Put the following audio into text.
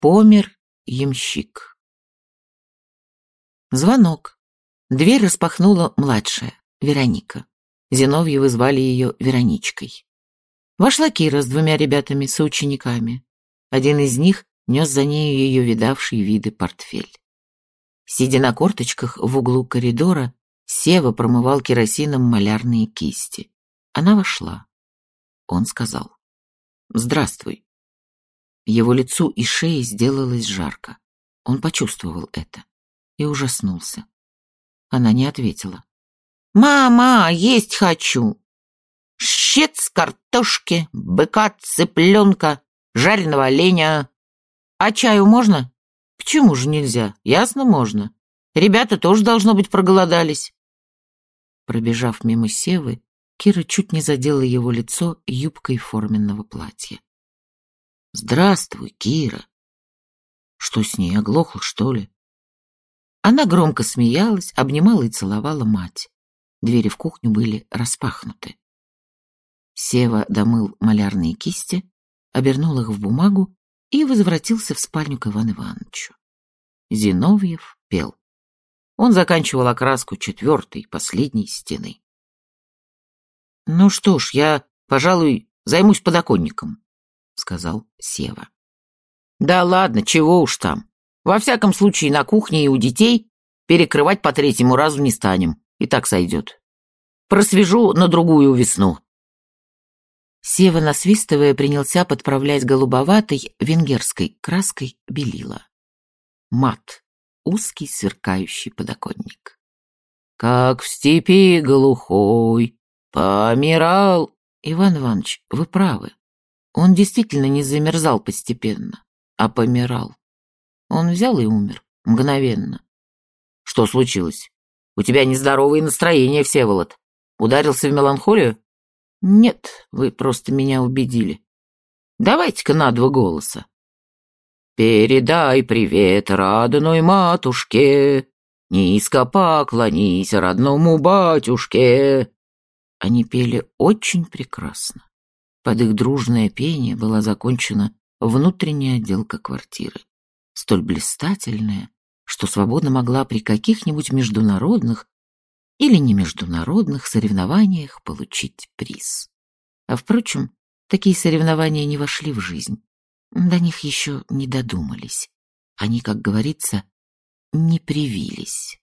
Помер ямщик. Звонок. Дверь распахнула младшая, Вероника. Зиновьевы звали ее Вероничкой. Вошла Кира с двумя ребятами-соучениками. Один из них нес за нею ее видавший виды портфель. Сидя на корточках в углу коридора, Сева промывал керосином малярные кисти. Она вошла. Он сказал «Здравствуй». Его лицу и шее сделалось жарко. Он почувствовал это и ужаснулся. Она не ответила. «Мама, есть хочу! Щец картошки, быка, цыпленка, жареного оленя. А чаю можно? Почему же нельзя? Ясно, можно. Ребята тоже, должно быть, проголодались». Пробежав мимо Севы, Кира чуть не задела его лицо юбкой форменного платья. «Здравствуй, Кира!» Что с ней, оглохла, что ли? Она громко смеялась, обнимала и целовала мать. Двери в кухню были распахнуты. Сева домыл малярные кисти, обернул их в бумагу и возвратился в спальню к Ивану Ивановичу. Зиновьев пел. Он заканчивал окраску четвертой, последней стены. «Ну что ж, я, пожалуй, займусь подоконником», — сказал Сева. «Да ладно, чего уж там. Во всяком случае, на кухне и у детей перекрывать по третьему разу не станем, и так сойдет. Просвежу на другую весну». Сева, насвистывая, принялся подправлять голубоватой венгерской краской белила. Мат, узкий сверкающий подоконник. «Как в степи глухой, помирал...» Иван Иванович, вы правы. Он действительно не замерзал постепенно, а помирал. Он взял и умер, мгновенно. Что случилось? У тебя нездоровое настроение, Всеволод. Ударился в меланхолию? Нет, вы просто меня убедили. Давайте-ка на два голоса. Передай привет родной матушке, низко поклонись родному батюшке. Они пели очень прекрасно. Под их дружное пение была закончена внутренняя отделка квартиры, столь блистательная, что свободно могла при каких-нибудь международных или не международных соревнованиях получить приз. А впрочем, такие соревнования не вошли в жизнь. До них еще не додумались. Они, как говорится, не привились.